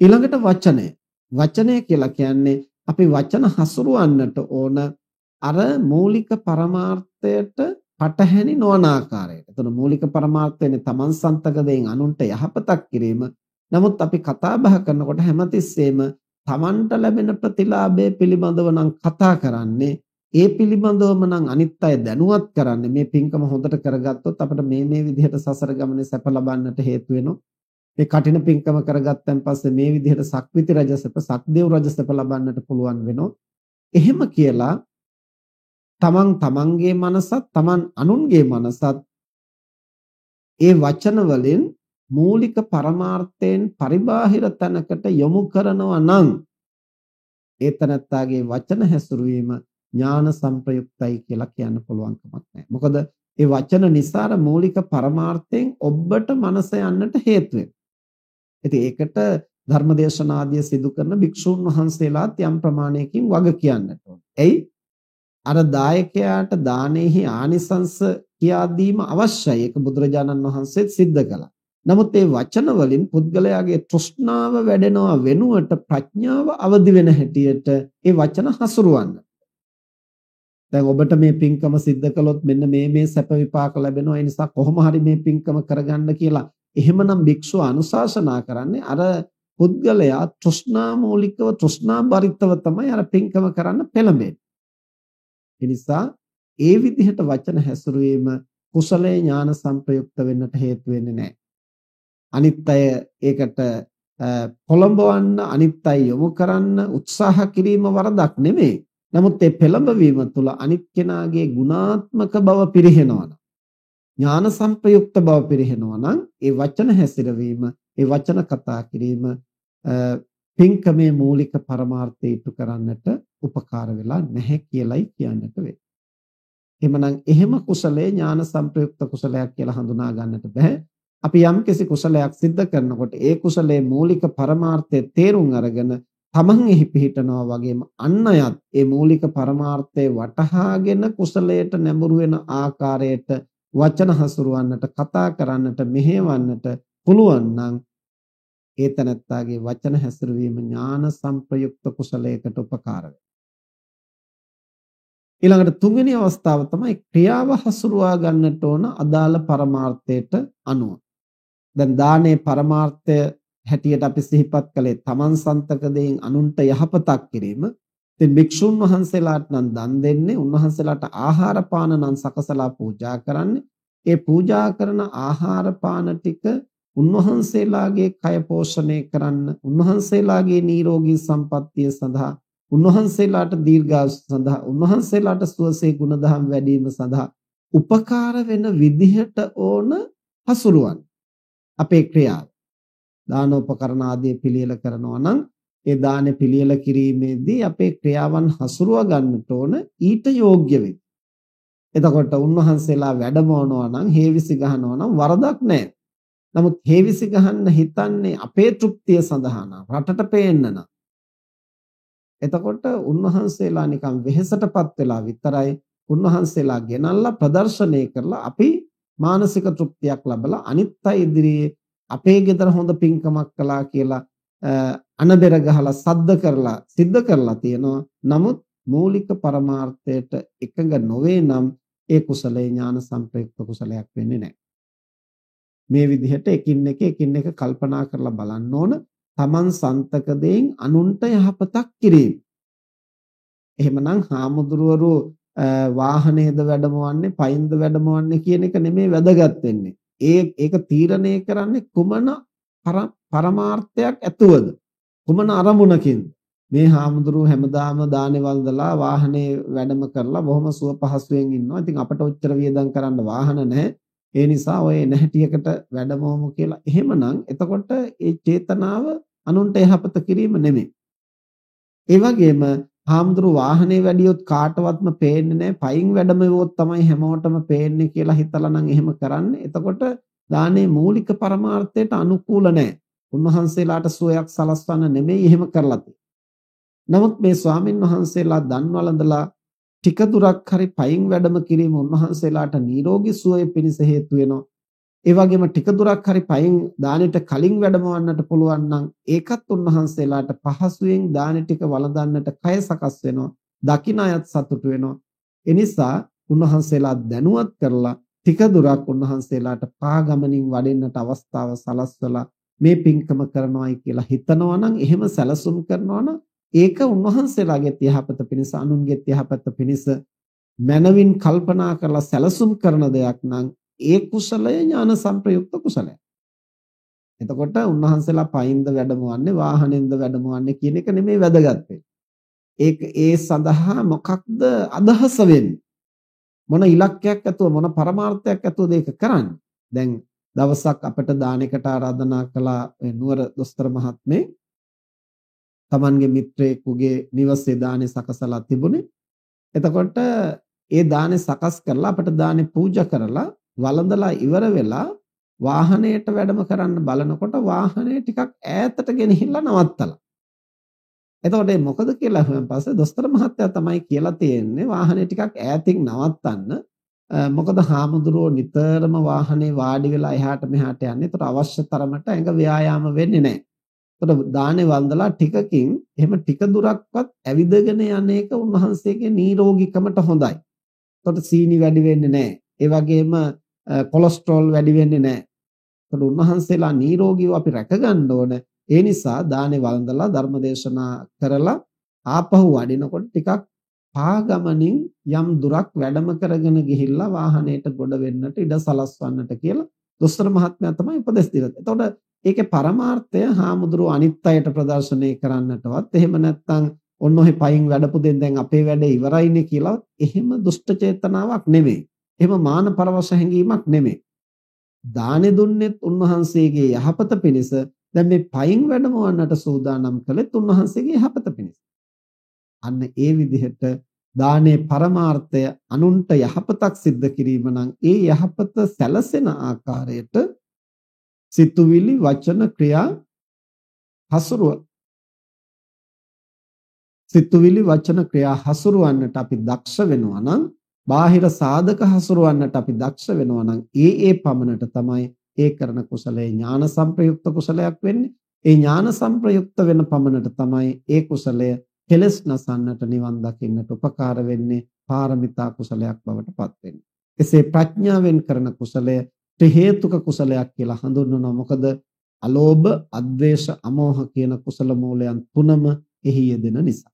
ඊළඟට වචනය. වචනය කියලා කියන්නේ අපි වචන හසුරවන්නට ඕන අර මූලික පරමාර්ථයට පටහැනි නොවන ආකාරයට. එතන මූලික පරමාර්ථයනේ තමන් සන්තක දෙයින් අනුන්ට යහපතක් කිරීම. නමුත් අපි කතා බහ කරනකොට හැමතිස්සෙම තමන්ට ලැබෙන ප්‍රතිලාභය පිළිබඳව නම් කතා කරන්නේ ඒ පිළිබඳවම නම් අනිත් අය දැනුවත් කරන්නේ මේ පින්කම හොඳට කරගත්තොත් අපිට මේ මේ විදිහට සසර ගමනේ සැප ලබන්නට හේතු වෙනවා. මේ කටින පින්කම කරගත්තන් පස්සේ මේ විදිහට සක්විති රජ සැප, සක්දේව් රජ සැප ලබන්නට පුළුවන් වෙනවා. එහෙම කියලා තමන් තමන්ගේ මනසත් තමන් අනුන්ගේ මනසත් ඒ වචන වලින් මූලික පරමාර්ථයෙන් පරිබාහිර තැනකට යොමු කරනවා නම් ඒ තනත්තාගේ වචන හැසිරවීම ඥාන සංප්‍රයුක්තයි කියලා කියන්න පුළුවන් කමක් නැහැ. මොකද ඒ වචන නිසාර මූලික පරමාර්ථයෙන් ඔබට මනස යන්නට හේතු වෙනවා. ඉතින් ඒකට ධර්මදේශනාදිය සිදු කරන භික්ෂුන් වහන්සේලාත් යම් ප්‍රමාණයකින් වග කියන්නට ඕනේ. එයි අර දායකයාට දානෙහි ආනිසංස කියා දීම අවශ්‍යයි. ඒක බුදුරජාණන් වහන්සේත් සිද්ධ කළා. නමුත් මේ වචන වලින් පුද්ගලයාගේ තෘෂ්ණාව වැඩෙනවා වෙනුවට ප්‍රඥාව අවදි වෙන හැටියට ඒ වචන හසුරවන්න. දැන් ඔබට මේ පින්කම සිද්ධ කළොත් මෙන්න මේ මේ සැප විපාක ලැබෙනවා. ඒ නිසා කොහොම හරි මේ පින්කම කරගන්න කියලා එහෙමනම් භික්ෂුව අනුශාසනා කරන්නේ අර පුද්ගලයා තෘෂ්ණා මූලිකව තෘෂ්ණා බරිතව තමයි අර පින්කම කරන්න පෙළඹෙන්නේ. ඒ නිසා ඒ විදිහට වචන හැසිරුවීම කුසලයේ ඥාන සංප්‍රයුක්ත වෙන්නට හේතු වෙන්නේ නැහැ. අනිත් අය ඒකට පොළඹවන්න අනිත් අය යොමු කරන්න උත්සාහ කිරීම වරදක් නෙමෙයි. නමුත් ඒ පෙළඹවීම තුළ අනිත් කෙනාගේ ගුණාත්මක බව පිරිහෙනවා. ඥාන සංප්‍රයුක්ත බව පිරිහෙනවා නම් ඒ වචන හැසිරවීම, ඒ වචන කතා කිරීම පින්කමේ මූලික පරමාර්ථය ඉටු කරන්නට උපකාර වෙලා නැහැ කියලයි කියන්නට වෙන්නේ. එහෙමනම් එහෙම කුසලයේ ඥාන සංප්‍රයුක්ත කුසලයක් කියලා හඳුනා ගන්නට බෑ. අපි යම්කිසි කුසලයක් සිද්ධ කරනකොට ඒ කුසලයේ මූලික පරමාර්ථය තේරුම් අරගෙන තමන් එහි පිහිටනවා වගේම අන් අයත් ඒ මූලික පරමාර්ථය වටහාගෙන කුසලයට නැඹුරු වෙන ආකාරයට වචන හසුරවන්නට කතා කරන්නට මෙහෙවන්නට පුළුවන් නම් ඒ තනත්තාගේ වචන හැසිරවීම ඥාන සංප්‍රයුක්ත කුසලයකට උපකාර ඊළඟට තුන්වෙනි අවස්ථාව තමයි ක්‍රියාව හසුරුවා ගන්නට ඕන අදාළ පරමාර්ථයට අනුව. දැන් දානේ පරමාර්ථය හැටියට අපි සිහිපත් කළේ තමන් සන්තක දෙයින් අනුන්ට යහපතක් කිරීම. ඉතින් භික්ෂුන් වහන්සේලාට නම් දන් දෙන්නේ, උන්වහන්සේලාට ආහාර පාන නම් සකසලා පූජා කරන්නේ. ඒ පූජා කරන ආහාර පාන ටික උන්වහන්සේලාගේ කය පෝෂණය කරන්න උන්වහන්සේලාගේ නිරෝගී සම්පන්නිය සඳහා උන්වහන්සේලාට දීර්ඝායුෂ සඳහා උන්වහන්සේලාට සුවසේ ගුණධම් වැඩිම සඳහා උපකාර වෙන විදිහට ඕන හසුරුවන්න අපේ ක්‍රියාව දානෝපකරණ ආදී පිළියෙල කරනවා නම් ඒ දානෙ පිළියෙල කිරීමේදී අපේ ක්‍රියාවන් හසුරුව ගන්නට ඕන ඊට යෝග්‍ය වෙයි. එතකොට උන්වහන්සේලා වැඩමවනවා නම් හේවිසි ගහනවා නම් වරදක් නැහැ. නමුත් හේවිසි ගහන්න හිතන්නේ අපේ තෘප්තිය සඳහා නම් රටට පේන්න නම්. එතකොට උන්වහන්සේලා නිකන් වෙහෙසටපත් වෙලා විතරයි උන්වහන්සේලා ගෙනල්ලා ප්‍රදර්ශනය කරලා අපි මානසික තෘප්තියක් ලබලා අනිත් අය ඉදිරියේ අපේ ගෙදර හොඳ පින්කමක් කළා කියලා අනබෙර ගහලා සද්ද කරලා සිද්ධ කරලා තියෙනවා. නමුත් මූලික පරමාර්ථයට එකඟ නොවේ නම් ඒ කුසලේ ඥාන සංප්‍රයුක්ත කුසලයක් වෙන්නේ නැහැ. මේ විදිහට එකින් එක එකින් එක කල්පනා කරලා බලන්න ඕන තමන් සන්තක දෙයින් අනුන්ට යහපතක් කිරීම. එහෙමනම් හාමුදුරුවරු වාහනේද වැඩමවන්නේ පයින්ද වැඩමවන්නේ කියන එක නෙමෙයි වැදගත් වෙන්නේ. ඒ ඒක තීරණය කරන්නේ කුමන පරමාර්ථයක් ඇතුවද? කුමන අරමුණකින්ද? මේ හාමුදුරුව හැමදාම දානේ වන්දලා වාහනේ වැඩම කරලා බොහොම සුව පහසුවෙන් ඉන්නවා. ඉතින් අපට ඔච්චර වියදම් කරන්න වාහන නැහැ. ඒ නිසා ඔය නැහැටියකට වැඩමවමු කියලා. එහෙමනම් එතකොට ඒ චේතනාව අනුන්ට යහපත කිරීම නෙමෙයි. ඒ වගේම හාමුදුරු වාහනේ වැඩියොත් කාටවත්ම පේන්නේ නැහැ. පයින් වැඩමෙවොත් තමයි හැමෝටම පේන්නේ කියලා හිතලා නම් එහෙම කරන්නේ. එතකොට දානේ මූලික පරමාර්ථයට අනුකූල නැහැ. උන්වහන්සේලාට සුවයක් සලස්වන්න නෙමෙයි එහෙම කරලා නමුත් මේ ස්වාමින් වහන්සේලා දන් වළඳලා ටික දුරක් හරි පයින් වැඩම කිරීම උන්වහන්සේලාට නිරෝගී සුවය පිණිස හේතු වෙනවා. ඒ වගේම ටික දුරක් හරි පයින් දානෙට කලින් වැඩමවන්නට පුළුවන් නම් ඒකත් උන්වහන්සේලාට පහසුවෙන් දානෙ ටික වළඳන්නට කය සකස් වෙනවා. දකින අයත් සතුටු වෙනවා. ඒ නිසා උන්වහන්සේලා දැනුවත් කරලා ටික දුරක් උන්වහන්සේලාට පාගමනින් වඩෙන්නට අවස්ථාව සලස්වලා මේ පින්කම කරනවායි කියලා හිතනවා නම් එහෙම සැලසුම් කරනවා නම් ඒක උන්වහන්සේලාගේ යහපත පිණිස අනුන්ගේ යහපත පිණිස මනවින් කල්පනා කරලා සැලසුම් කරන දෙයක් නම් ඒ කුසලය ඥාන සංප්‍රයුක්ත කුසලයක්. එතකොට උන්වහන්සේලා පයින්ද වැඩමවන්නේ වාහනෙන්ද වැඩමවන්නේ කියන එක නෙමෙයි වැදගත් ඒක ඒ සඳහා මොකක්ද අදහස වෙන්නේ? මොන ඉලක්කයක් ඇතුව මොන පරමාර්ථයක් ඇතුවද ඒක කරන්නේ? දැන් දවසක් අපිට දානයකට ආරාධනා කළා නුවර දොස්තර මහත්මේ තමන්ගේ මිත්‍රයෙකුගේ නිවසේ දානේ සකසලා තිබුණේ. එතකොට ඒ දානේ සකස් කරලා අපිට දානේ පූජා කරලා වළඳලා ඉවර වෙලා වාහනයට වැඩම කරන්න බලනකොට වාහනේ ටිකක් ඈතට ගෙනහිල්ලා නවත්තලා. එතකොට මොකද කියලා අහුවෙන් පස්සේ දොස්තර මහත්තයා තමයි කියලා තියෙන්නේ වාහනේ ටිකක් ඈතින් නවත්තන්න. මොකද හාමුදුරුවෝ නිතරම වාහනේ වාඩි වෙලා එහාට මෙහාට යන්නේ. ඒතර අවශ්‍ය තරමට ඇඟ ව්‍යායාම වෙන්නේ නැහැ. ඒතර දානේ වන්දලා ටිකකින් එහෙම ටික දුරක්වත් ඇවිදගෙන යන එක උන්වහන්සේගේ නිරෝගීකමට හොඳයි. ඒතකොට සීනි වැඩි වෙන්නේ නැහැ. ඒ වගේම කොලෙස්ටරෝල් වැඩි වෙන්නේ නැහැ. ඒතකොට උන්වහන්සේලා නිරෝගීව අපි රැකගන්න ඕන. ඒ නිසා දානේ වන්දලා ධර්මදේශනා කරලා ආපහු වඩිනකොට ටිකක් පාගමනින් යම් දුරක් වැඩම කරගෙන ගිහිල්ලා වාහනයට ගොඩ වෙන්නට ඉඩ සලස්වන්නට කියලා දොස්තර මහත්මයා තමයි උපදෙස් දීලා. එතකොට ඒකේ පරමාර්ථය හාමුදුරුව අනිත් අයට ප්‍රදර්ශනය කරන්නටවත් එහෙම නැත්නම් ඔන්න ඔහේ පයින් වැඩපු දෙන් දැන් අපේ වැඩේ ඉවරයිනේ කියලා එහෙම දුෂ්ට චේතනාවක් නෙමෙයි. එහෙම මාන පරවශ හැඟීමක් නෙමෙයි. දානෙ දුන්නෙත් උන්වහන්සේගේ යහපත පිණිස දැන් මේ පයින් වැඩමවන්නට සූදානම් කළෙත් උන්වහන්සේගේ යහපත පිණිස. අන්න ඒ විදිහට දානේ පරමාර්ථය අනුන්ට යහපතක් සිද්ධ කිරීම නම් ඒ යහපත සැලසෙන ආකාරයට සිතුවිලි වචන ක්‍රියා හසුරුව. සිතුවිලි වචන ක්‍රියා හසුරුවන්නට අපි දක්ෂ වෙනවා නම් බාහිර සාධක හසුරුවන්නට අපි දක්ෂ වෙනවා නම් ඒ ඒ පමණට තමයි ඒ කරන කුසලයේ ඥාන සංප්‍රයුක්ත කුසලයක් වෙන්නේ. ඒ ඥාන සංප්‍රයුක්ත වෙන පමණට තමයි ඒ කුසලය කෙලස් නසන්නට නිවන් දකින්නට උපකාර වෙන්නේ පාරමිතා කුසලයක් බවට පත් වෙන්නේ එසේ ප්‍රඥාවෙන් කරන කුසලය ත්‍රි හේතුක කුසලයක් කියලා හඳුන්වනවා. මොකද අලෝභ, අද්වේෂ, අමෝහ කියන කුසල මූලයන් තුනම එහි යෙදෙන නිසා.